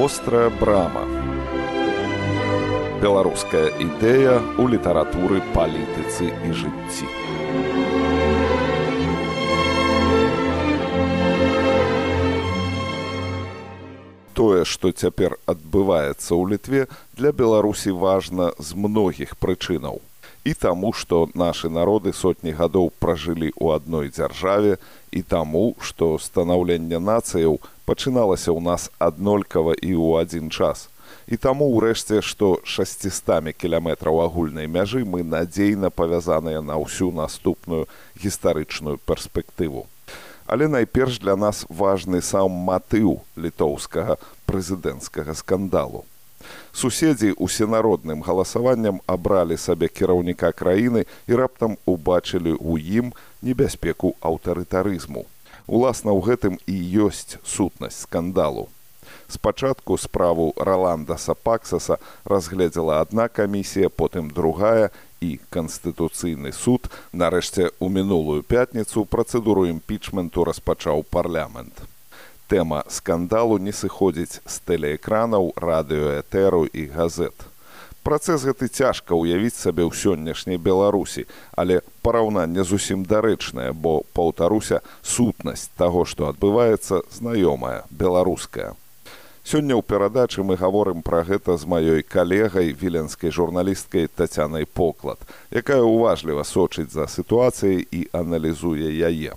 вострая брама. Беларуская ідэя ў літаратуры палітыцы і жыцці. Тое што цяпер адбываецца ў літве для беларусі важна з многіх прычынаў і таму што нашы народы сотні гадоў пражылі ў адной дзяржаве і таму што станаўленне нацыяў пачыналася ў нас аднолькава і ў адзін час. І таму ўрэшце што 600 кіляметраў агульнай мяжы мы надзейна павязаныя на ўсю наступную гістарычную перспектыву але найперш для нас важны сам матыў літоўскага прэзідэнцкага скандалу суседзі усенародным галасаваннем абралі сабе кіраўніка краіны і раптам убачылі ў ім небяспеку аўтарытарызму. Уласна ў гэтым і ёсць сутнасць скандалу. Спачатку справу раландаса паксаса разгледзела адна камісія потым другая і канстытуцыйны суд нарэшце ў мінулую пятніцу працэдуру імпічменту распачаў парламент тэма скандалу не сыходзіць з тэлеэкранаў радыёэтэру і газет працэс гэты цяжка ўявіць сабе ў сённяшняй беларусі але параўнанне зусім дарэчнае бо паўтаруся сутнасць таго што адбываецца знаёмая беларуская Сёння ў перадачы мы гаворым пра гэта з маёй калегай віленскай журналісткай тацянай поклад, якая ўважліва сочыць за сітуацыяй і аналізуе яе.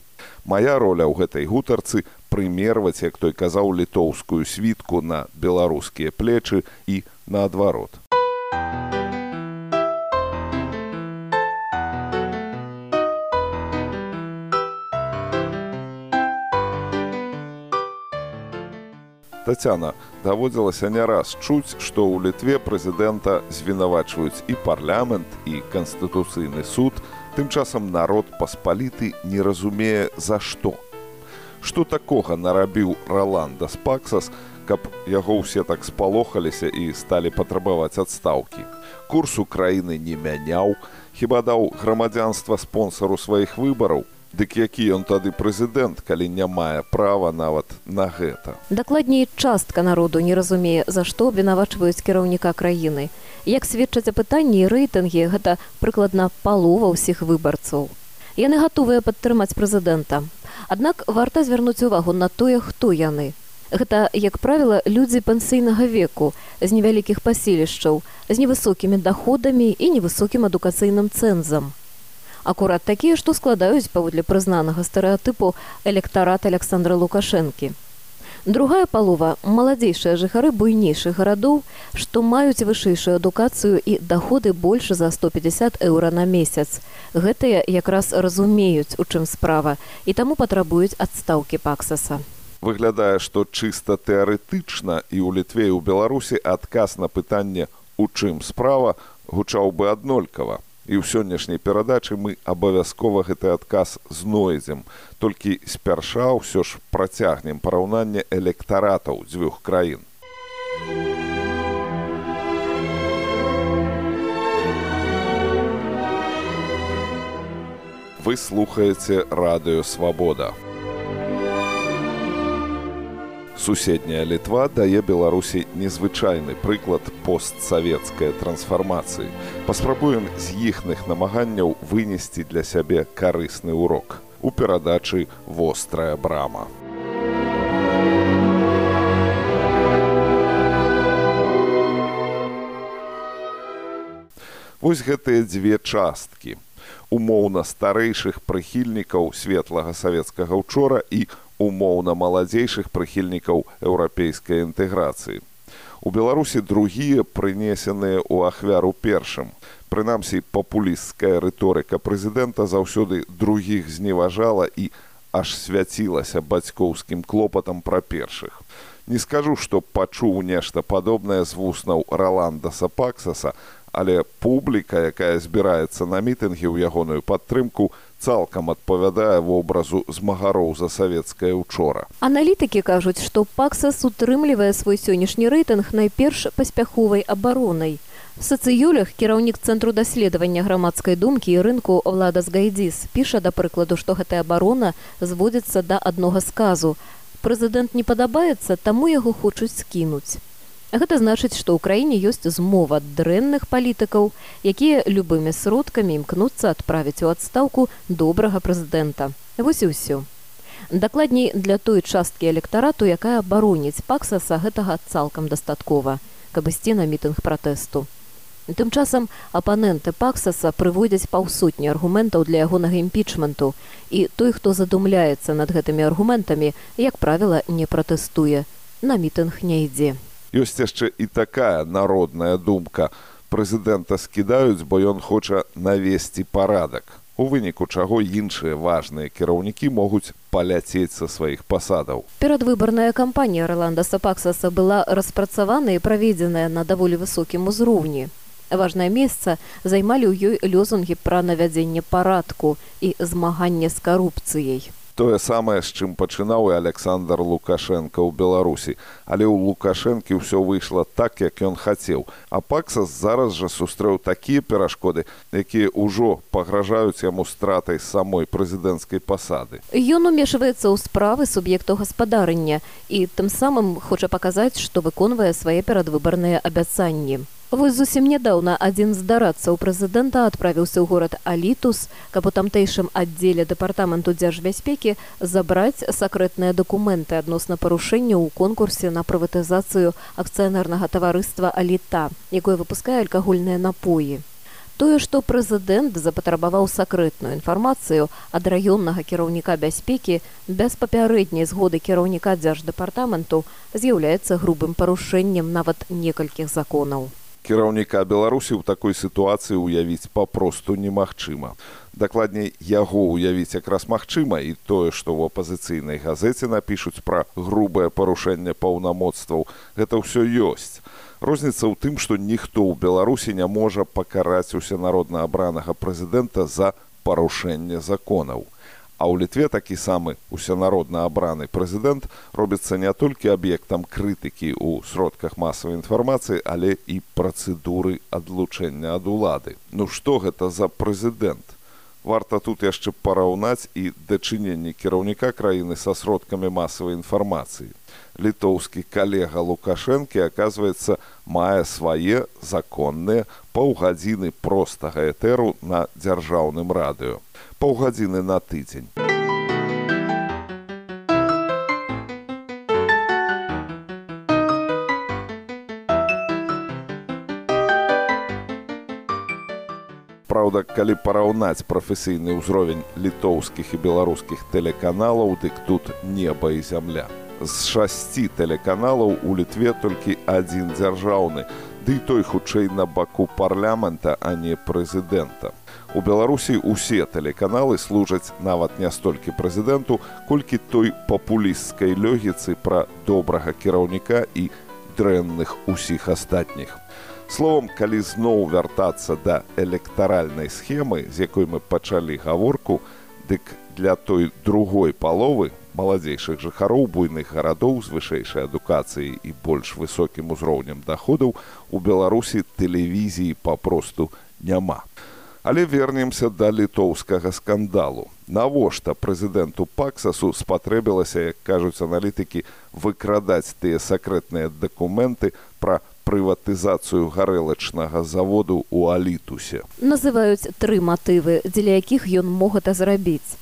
Мая роля ў гэтай гутарцы прымерваць, як той казаў літоўскую світку на беларускія плечы і наадварот. Тацяна даводзілася не раз чуць, што ў літве прэзідэнта звінавачваюць і парламент і канстытуцыйны суд, тым часам народ паспаліты не разумее за што. Што такога нарабіў Раланда Спаксас, каб яго ўсе так спалохаліся і сталі патрабаваць адстаўкі. Курс Украіны не мяняў, хіба даў грамадзянства спонсару сваіх выбараў, Дык які ён тады прэзідэнт, калі не мае права нават на гэта. Дакладней частка народу не разумее, за што абвінавачваюць кіраўніка краіны. Як сведчаць апытанні і рэйтынгі, гэта прыкладна палова ўсіх выбарцаў. Яны гатовыя падтрымаць прэзідэнта. Аднак варта звярнуць увагу на тое, хто яны. Гэта, як правіла, людзі пансійнага веку, з невялікіх паселішчаў, з невысокімі даходамі і невысокім адукацыйным цэнзам акурат такія што складаюць паводле прызнанага стэеатыпу электарат александра лукашэнкі другая палова маладзейшыя жыхары буйнейшых гарадоў што маюць вышэйшую адукацыю і даходы больш за 150 еўра на месяц. Гэтыя якраз разумеюць у чым справа і таму патрабуюць адстаўкі паксаса. Выглядае што чыста тэарэтычна і ў літве і ў беларусі адказ на пытанне у чым справа? гучаў бы аднолькава і ў сённяшняй перадачы мы абавязкова гэты адказ знойдзем. Толькі спярша ўсё ж працягнем параўнанне электаратаў дзвюх краін. Вы слухаеце радыё свабода суседняя літва дае беларусі незвычайны прыклад постсавецкай трансфармацыі. Паспрабуем з іхных намаганняў вынесці для сябе карысны урок у перадачы вострая брама. Вось гэтыя дзве часткі. Умоўна старэйшых прыхільнікаў светлага савецкага учора і у умоўна маладзейшых прыхільнікаў еўрапейскай інтэграцыі. У Беларусі другія прынесеныя ў ахвяру першым. Прынамсі папулісцкая рыторыка прэзідэнта заўсёды другіх зневажала і аж свяцілася бацькоўскім клопатам пра першых. Не скажу, што пачуў нешта падобнае з вуснаў Раландаса Паксаса, але публіка, якая збіраецца на мітынгі ў ягоную падтрымку, цалкам адпавядае вобразу змагароў за савецкае учора. Аналітыкі кажуць, што паксас утрымлівае свой сённяшні рэйтынг найперш паспяховай абаронай. Сацыюлях кіраўнік цэнтру даследавання грамадскай думкі і рынку ўладас гайдзіс піша да прыкладу, што гэтая абарона зводзіцца да аднога сказу. Прэзідэнт не падабаецца, таму яго хочуць скінуць. Гэта значыць, што ў краіне ёсць змова дрэнных палітыкаў, якія любымі сродкамі імкнуцца адправіць у адстаўку добрага прэзідэнта. Вось і ўсё. Дакладней для той часткі электарату, якая абароніць паксаса гэтага цалкам дастаткова, каб ісці на мітынг пратэсту. Тым часам апаненты паксаса прыводзяць паўсотні аргументаў для ягонага імпічменту і той, хто задумляецца над гэтымі аргументамі, як правіла, не пратэстуе, на мітынг не ідзе ёсць яшчэ і такая народная думка. Прэзідэнта скідаюць бо ён хоча навесці парадак. У выніку чаго іншыя важныя кіраўнікі могуць паляцець са сваіх пасадаў. Перадвыбарная кампанія роланда сапаксаса была распрацавана і праведзеная на даволі высокім узроўні. Важнае месца займалі ў ёй лёзунгі пра навядзенне парадку і змаганне з карупцыяй тое самае з чым пачынаў і александр лукашенко ў беларусі. Але ў лукашэнкі ўсё выйшла так як ён хацеў. А паксас зараз жа сустрэў такія перашкоды якія ўжо пагражаюць яму стратай самой прэзідэнцкай пасады. Ён умешваецца ў справы суб'екту гаспадарання і тым самым хоча паказаць што выконвае свае перадвыбарныя абяцанні Вось зусім нядаўна адзін з дарадцаў прэзідэнта адправіўся ў горад алітус, каб у тамтэйшым аддзеле дэпартаменту дзяржбяспекі забраць сакрэтныя дакументы адносна парушэння ў конкурсе на прыватызацыю акцыянернага таварыства аліта, якое выпускае алкагольныя напоі. Тое, што прэзідэнт запатрабаваў сакрэтную інфармацыю ад раённага кіраўніка бяспекі без папярэдняй згоды кіраўніка дзярждэпартаменту з'яўляецца грубым парушэннем нават некалькіх законаў кіраўніка беларусі ў такой сітуацыі ўявіць папросту немагчыма. Дакладней яго ўявіць якраз магчыма і тое што ў апазіцыйнай газеце напішуць пра грубае парушэнне паўнамоцтваў. Гэта ўсё ёсць. Розніца ў тым што ніхто ў беларусі не можа пакараць усенародна абранага прэзідэнта за парушэнне законаў А ў літве такі самы усенародна абраны прэзідэнт робіцца не толькі аб'ектам крытыкі ў сродках масавай інфармацыі, але і працэдуры адлучэння ад улады. Ну што гэта за прэзідэнт? Варта тут яшчэ параўнаць і дачыненне кіраўніка краіны са сродкамі масавай інфармацыі. Літоўскі калега Лукашэнкі, аказваецца, мае свае законныя паўгадзіны простага этэру на дзяржаўным радыё паўгадзіны на тыдзень. Праўда, калі параўнаць прафесійны ўзровень літоўскіх і беларускіх тэлеканалаў, дык тут неба і зямля. З шасці тэлеканалаў у літве толькі адзін дзяржаўны, ды той хутчэй на баку парламента, а не прэзідэнта. У Беларусі ўсе тэлеканалы служаць нават не столькі прэзідэнту, колькі той папулісцкай лёгіцы пра добрага кіраўніка і дрэнных усіх астатніх. Словом, калі зноў вяртацца да электаральнай схемы, з якой мы пачалі гаворку, дык для той другой паловы маладзейшых жыхароў буйных гарадоў з вышэйшай адукацыяй і больш высокім узроўнем даходаў у Беларусі тэлевізіі папросту няма. Але вернемся да літоўскага скандалу. Навошта прэзідэнту паксасу спатрэбілася, як кажуць аналітыкі, выкрадаць тыя сакрэтныя дакументы пра прыватызацыю гарэлачнага заводу ў алітусе. Называюць тры матывы, дзеля якіх ён мог гэта зрабіць.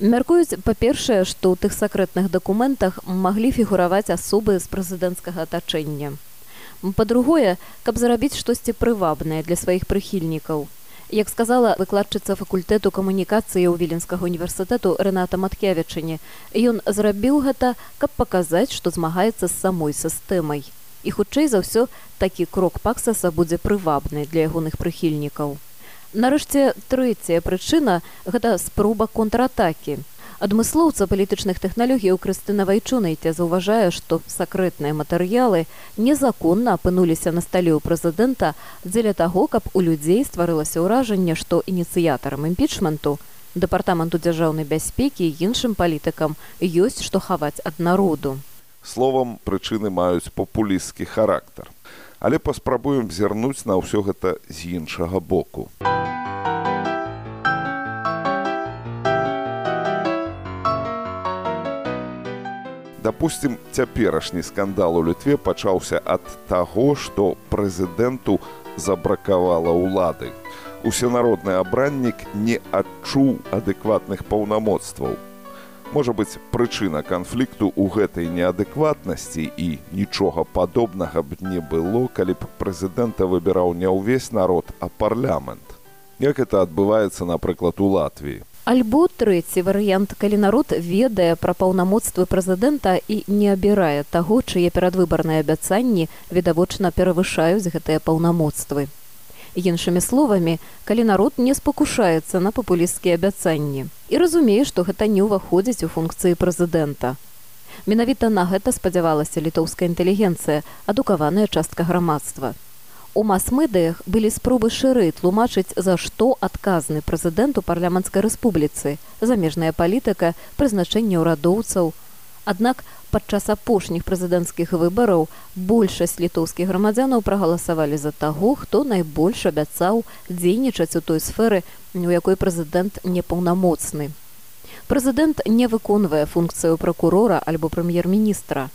Мяркуюць, па-першае, што ў тых сакрэтных дакументах маглі фігураваць асобы з прэзідэнцкага атачэння. Па-другое, каб зарабіць штосьці прывабнае для сваіх прыхільнікаў. Як сказала выкладчыца факультэту камунікацыі ў віленскага універсітэту Рэната маткевічыне ён зрабіў гэта каб паказаць што змагаецца з самой сістэмай. І хутчэй за ўсё такі крок паксаса будзе прывабны для ягоных прыхільнікаў. Нарэшце трэцяя прычына гэта спроба контратакі адмыслоўца палітычных тэхналогій крыстына вайчунайце заўважае што сакрэтныя матэрыялы незаконна апынуліся на стале ў прэзідэнта дзеля таго каб у людзей стварылася ўражанне што ініцыятарам імпічменту дэпартаменту дзяржаўнай бяспекі іншым палітыкам ёсць што хаваць ад народу. Словам прычыны маюць папулісцкі характар. Але паспрабуем зірнуць на ўсё гэта з іншага боку Дапусцім, цяперашні скандал у літве пачаўся ад таго, што прэзідэнту забракавала ўлады. Усенародны абраннік не адчуў адэкватных паўнамоцтваў. Можа быць, прычына канфлікту ў гэтай неадэкватнасці і нічога падобнага б не было, калі б прэзідэнта выбіраў не ўвесь народ, а парламент. Як это адбываецца, напрыклад, у Латвіі. Альбо трэці варыянт, калі народ ведае пра паўнамоцтвы прэзідэнта і не абірае таго, чые перадвыбарныя абяцанні відавочна перавышаюць гэтыя паўнамоцтвы. Іншымі словамі, калі народ не спакушаецца на папулісцкія абяцанні і разумее, што гэта не ўваходзіць у функцыі прэзідэнта. Менавіта на гэта спадзявалася літоўская інтэлігенцыя, адукаваная частка грамадства. У мас-медыях былі спробы шырэй тлумачыць, за што адказны прэзідэнт у парламенцкай рэспубліцы, замежная палітыка, прызначэнне ўрадоўцаў. Аднак падчас апошніх прэзідэнцкіх выбараў большасць літоўскіх грамадзянаў прагаласавалі за таго, хто найбольш абяцаў дзейнічаць у той сферы, у якой прэзідэнт непаўнамоцны. Прэзідэнт не выконвае функцыю пракурора альбо прэм'ер-міністра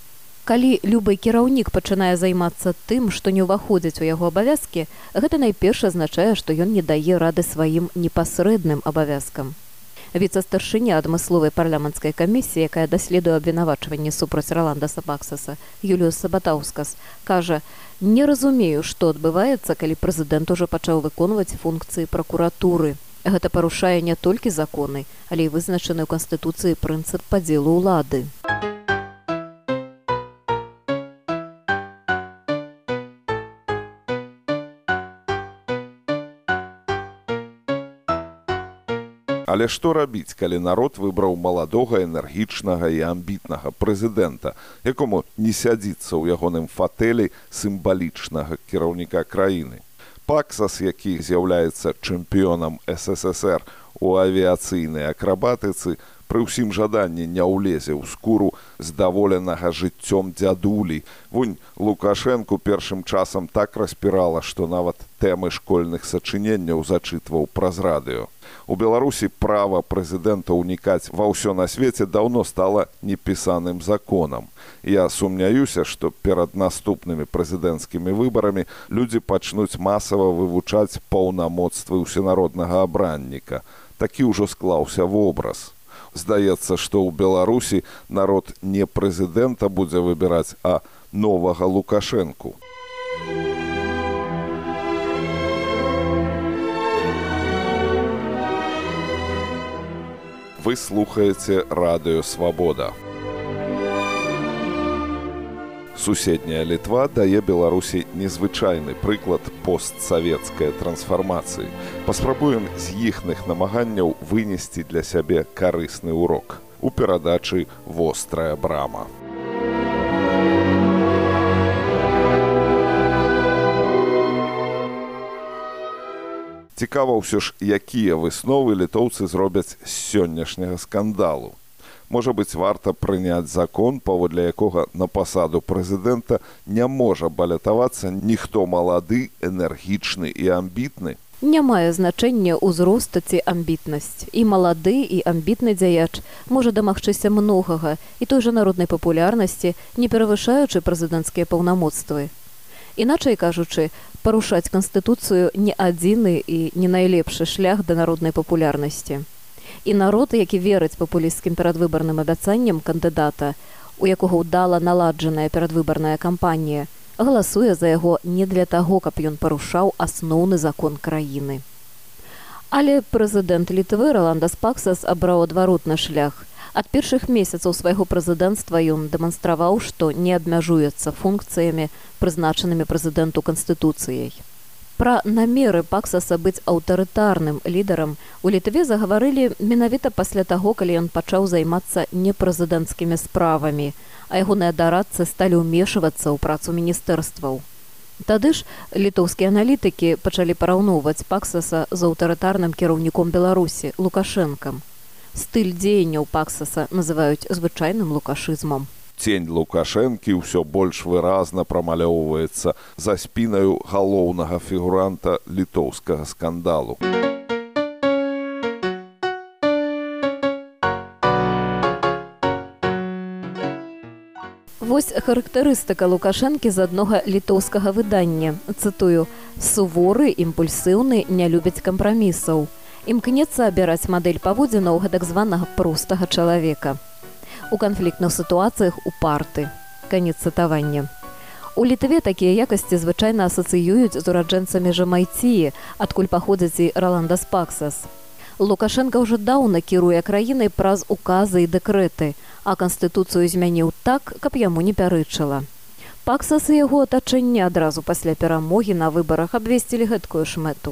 калі любы кіраўнік пачынае займацца тым што не ўваходзіць у яго абавязкі гэта найперш азначае што ён не дае рады сваім непасрэдным абавязкам. Віца-старшыня адмысловай парламенцкай камісіі якая даследуе абвінавачванне супраць раланда сабаксаса юлію сабатаўскас кажа не разумею што адбываецца калі прэзідэнт ужо пачаў выконваць функцыі пракуратуры. Гэта парушае не толькі законы але і вызначаны ў канстытуцыі прынцып падзелу ўлады Але што рабіць, калі народ выбраў маладога энергічнага і амбітнага прэзідэнта, якому не сядзіцца ў ягоным фатэлі сімвалічнага кіраўніка краіны. Паксас, які з'яўляецца чэмпіёнам ССР у авіяцыйнай акрабатыцы, пры ўсім жаданні не ўлезе ў скуру здаволенага жыццём дзядулі. Вунь Лукашэнку першым часам так распірала, што нават тэмы школьных сачыненняў зачытваў праз радыё. У Беларусі права прэзідэнта ўнікаць ва ўсё на свеце даўно стала непісаным законам. Я сумняюся, што перад наступнымі прэзідэнцкімі выбарамі людзі пачнуць масава вывучаць паўнамоцтвы ўсенароднага абранніка. Такі ўжо склаўся вобраз здаецца што ў беларусі народ не прэзідэнта будзе выбіраць а новага лукашэнку. Вы слухаеце радыё свабода суседняя літва дае беларусі незвычайны прыклад постсавецкай трансфармацыі. Паспрабуем з іхных намаганняў вынесці для сябе карысны урок у перадачы вострая брама. Цікава ўсё ж якія высновы літоўцы зробяць з сённяшняга скандалу можа быць варта прыняць закон паводле якога на пасаду прэзідэнта не можа балятавацца ніхто малады энергічны і амбітны не мае значэння ўзроста ці амбітнасць. І малады і амбітны дзяяч можа дамагчыся многага і той жа народнай папулярнасці не перавышаючы прэзідэнцкія паўнамоцтвы. Іначай кажучы парушаць канстытуцыю не адзіны і не найлепшы шлях да народнай папулярнасці і народ які верыць папулісцкім перадвыбарным абяцанням кандыдата у якога ўдала наладжаная перадвыбарная кампанія галасуе за яго не для таго каб ён парушаў асноўны закон краіны. Але прэзідэнт літвы роланда спаксас абраў адваротны шлях. Ад першых месяцаў свайго прэзідэнцтва ён дэманстраваў што не абмяжуецца функцыямі прызначанымі прэзідэнту канстытуцыяй Пра намеры паксаса быць аўтарытарным лідарам у літве загаварылі менавіта пасля таго, калі ён пачаў займацца непрэзідэнцкімі справамі, а ягоныя дарадцы сталі ўмешвацца ў працу міністэрстваў. Тады ж літоўскія аналітыкі пачалі параўноўваць паксаса з аўтарытарным кіраўніком беларусі лукашэнкам. Стыль дзеянняў паксаса называюць звычайным лукашызмам цень лукашэнкі ўсё больш выразна прамалёўваецца за спінаю галоўнага фігуранта літоўскага скандалу. Вось характарыстыка лукашэнкі з аднога літоўскага выдання. Цытую суворы імпульсыўны не любяць кампрамісаў. Імкнецца абіраць мадэль паводзінаў гэтак званага простага чалавека у канфліктных сітуацыях у парты канец цытавання у літве такія якасці звычайна асацыююць з ураджэнцамі жамайціі адкуль паходзяць і раланда спаксас лукашенко ўжо даўна кіруе краінай праз указы і дэкрэты а канстытуцыю змяніў так, каб яму не пярэчыла. Паксас і яго атачэнне адразу пасля перамогі на выбарах абвесцілі гэткую шмэту.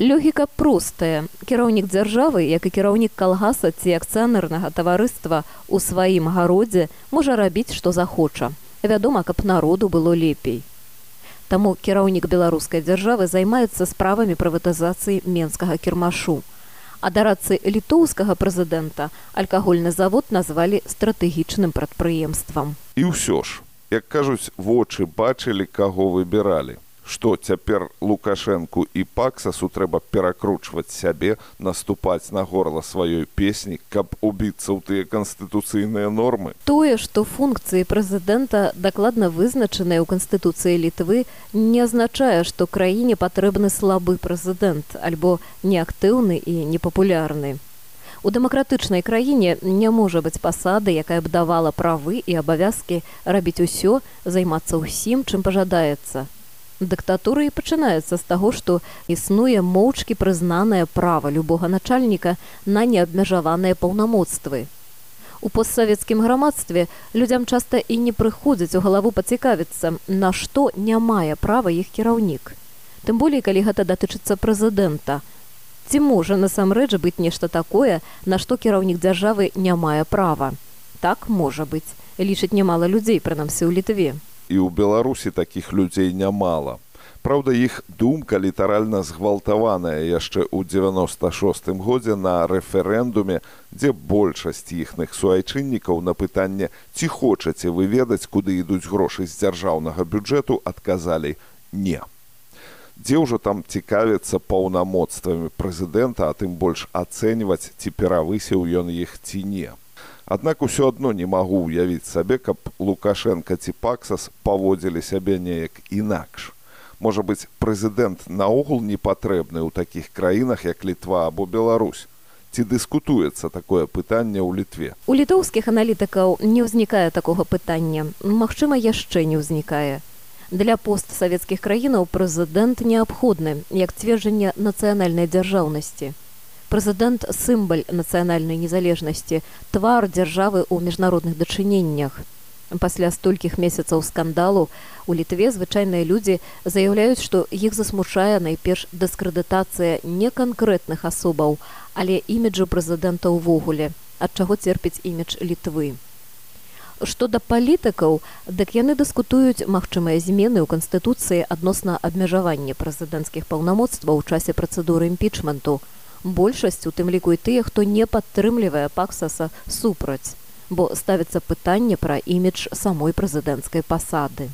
Лёгіка простая. Кіраўнік дзяржавы, як і кіраўнік калгаса ці акцыянернага таварыства ў сваім гародзе можа рабіць, што захоча. Вядома, каб народу было лепей. Таму кіраўнік беларускай дзяржавы займаецца справамі прыватызацыі менскага кірмашу а дарацы літоўскага прэзідэнта алкагольны завод назвалі стратэгічным прадпрыемствам і ўсё ж як кажуць вочы бачылі каго выбіралі што цяпер лукашэнку і паксасу трэба перакручваць сябе наступаць на горла сваёй песні каб убіцца ў тыя канстытуцыйныя нормы тое што функцыі прэзідэнта дакладна вызначаныя ў канстытуцыі літвы не азначае што краіне патрэбны слабы прэзідэнт альбо неактыўны і непапулярны У дэмакратычнай краіне не можа быць пасады, якая б давала правы і абавязкі рабіць усё, займацца ўсім, чым пажадаецца. Дыктатура і пачынаецца з таго, што існуе моўчкі прызнанае права любога начальніка на неабмежаваныя паўнамоцтвы. У постсавецкім грамадстве людзям часта і не прыходзяць у галаву пацікавіцца, на што не мае права іх кіраўнік. Тым болей, калі гэта датычыцца прэзідэнта. Ці можа насамрэч быць нешта такое, на што кіраўнік дзяржавы не мае права. Так можа быць, лічыць нямала людзей прынамсі ў літве і ў беларусі такіх людзей нямала. Праўда іх думка літаральна згвалтаваная яшчэ ў 96 годзе на рэферэндуме дзе большасць іхных суайчыннікаў на пытанне ці хочаце вы ведаць куды ідуць грошы з дзяржаўнага бюджэту адказалі не дзе ўжо там цікавіцца паўнамоцтвамі прэзідэнта а тым больш ацэньваць ці перавысіў ён іх ці не Аднак усё адно не магу ўявіць сабе, каб Лукашенко ці Паксас паводзілі сябе неяк інакш. Можа быць, прэзідэнт наогул не патрэбны ў такіх краінах, як літва або Беларусь. Ці дыскутуецца такое пытанне ў літве. У літоўскіх аналітыкаў не ўзнікае такога пытання. Магчыма, яшчэ не ўзнікае. Для постсавецкіх краінаў прэзідэнт неабходны як цверджанне нацыянальнай дзяржаўнасці прэзідэнт сімбаль нацыянальнай незалежнасці твар дзяржавы ў міжнародных дачыненнях пасля столькіх месяцаў скандалу у літве звычайныя людзі заяўляюць што іх засмучае найперш дыскрэдытацыя не канкрэтных асобаў але іміджу прэзідэнта ўвогуле ад чаго церпіць імідж літвы Што да палітыкаў, дык яны дыскутуюць магчымыя змены ў канстытуцыі адносна абмежавання прэзідэнцкіх паўнамоцтваў у часе працэдуры імпічменту большасць у тым ліку і тыя хто не падтрымлівае паксаса супраць бо ставіцца пытанне пра імідж самой прэзідэнцкай пасады.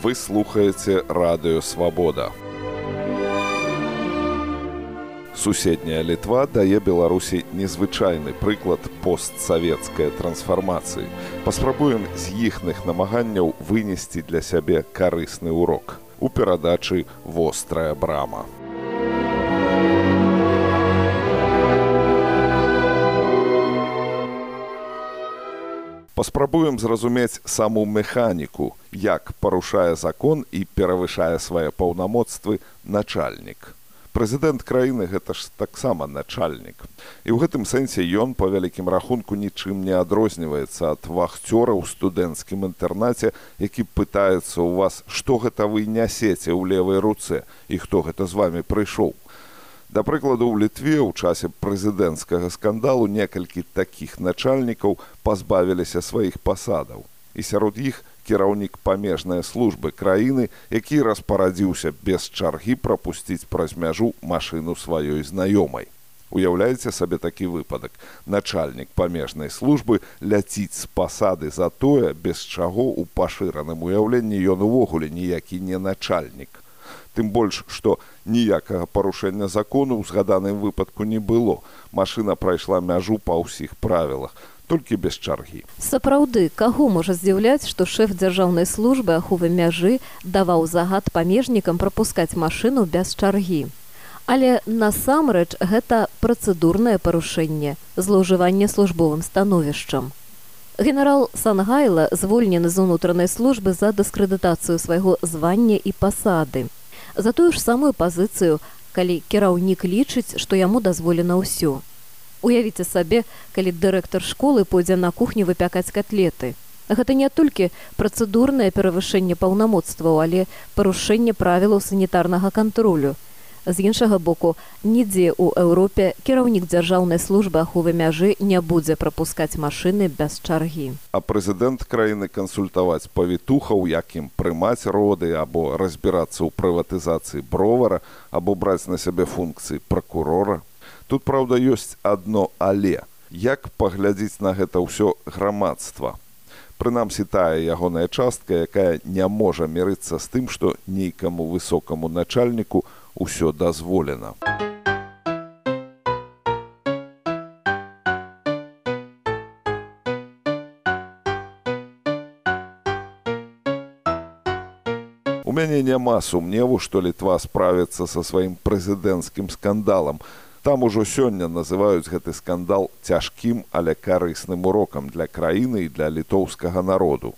Вы слухаеце радыё свабода суседняя літва дае беларусі незвычайны прыклад постсавецкай трансфармацыі. Паспрабуем з іхных намаганняў вынесці для сябе карысны урок у перадачы вострая брама. Паспрабуем зразумець саму механіку як парушае закон і перавышае свае паўнамоцтвы начальнік прэзідэнт краіны гэта ж таксама начальнік. І ў гэтым сэнсе ён па вялікім рахунку нічым не адрозніваецца ад вахцёра ў студэнцкім інтэрнаце які пытаецца ў вас што гэта вы нясеце ў левай руцэ і хто гэта з вами прыйшоў. Да прыкладу ў літве ў часе прэзідэнцкага скандалу некалькі такіх начальнікаў пазбавіліся сваіх пасадаў. І сярод іх кіраўнік памежнай службы краіны, які распарадзіўся без чаргі прапусціць праз мяжу машыну сваёй знаёмай. Уяўляеце сабе такі выпадак. Начальнік памежнай службы ляціць з пасады за тое, без чаго ў пашыраным уяўленні ён увогуле ніякі не начальнік. тым больш што ніякага парушэння закону ў згаданым выпадку не было машына прайшла мяжу па ўсіх правілах толькі без чаргі сапраўды каго можа здзіўляць што шэф дзяржаўнай службы аховы мяжы даваў загад памежнікам прапускаць машыну без чаргі але насамрэч гэта працэдурнае парушэнне злоўжыванне службовым становішчам Генерал Сангайла звольнены з унутранай службы за дыскрэдытацыю свайго звання і пасады. За тую ж самую пазіцыю, калі кіраўнік лічыць, што яму дазволена ўсё. Уявіце сабе, калі дырэктар школы пойдзе на кухню выпякаць котлеты. Гэта не толькі працэдурнае перавышэнне паўнамоцтваў, але парушэнне правілаў санітарнага кантролю. З іншага боку нідзе ў еўропе кіраўнік дзяржаўнай службы аховы мяжы не будзе прапускаць машыны без чаргі. А прэзідэнт краіны кансультаваць павітухаў якім прымаць роды або разбірацца ў прыватызацыі бровара або браць на сябе функцыі пракурора тут праўда ёсць адно але як паглядзець на гэта ўсё грамадства прынамсі тая ягоная частка якая не можа мірыцца з тым што нейкаму высокаму начальніку ўсё дазволена. У мяне няма сумневу, што літва справіцца са сваім прэзідэнцкім скандалам. Там ужо сёння называюць гэты скандал цяжкім, але карысным урокам для краіны і для літоўскага народу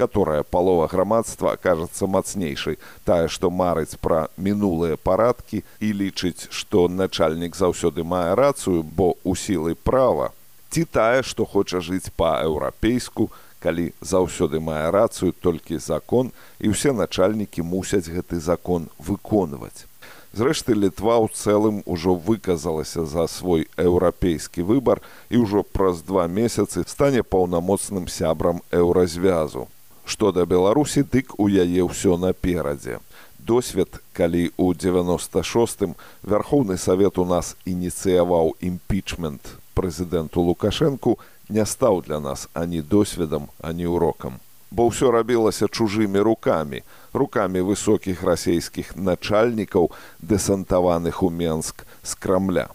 которая палова грамадства кажацца мацнейшай. Тая што марыць пра мінулыя парадкі і лічыць што начальнік заўсёды мае рацыю бо у сілы права ці тая што хоча жыць па-еўрапейску калі заўсёды мае рацыю толькі закон і ўсе начальнікі мусяць гэты закон выконваць зрэшты літва ў цэлым ужо выказалася за свой еўрапейскі выбар і ўжо праз два месяцы стане паўнамоцным сябрам еўразвязу. Што да беларусі дык у яе ўсё наперадзе. Досвед калі ў 96 вярхоўны савет у нас ініцыяваў імпічмент прэзідэнту лукашэнку не стаў для нас ані досведам ані урокам. Бо ўсё рабілася чужымі рукамі рукамі высокіх расійскіх начальнікаў дэсантаваных у менск з крамля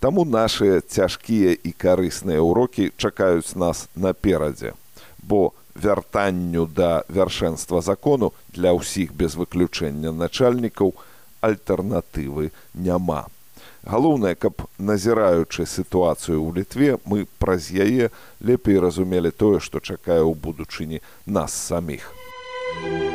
таму нашыя цяжкія і карысныя ўрокі чакаюць нас наперадзе бо вяртанню да вяршэнства закону для ўсіх без выключэння начальнікаў альтэрнатывы няма. Галоўнае, каб назіраючы сітуацыю ў літве, мы праз яе лепей разумелі тое, што чакае ў будучыні нас саміх. Thank you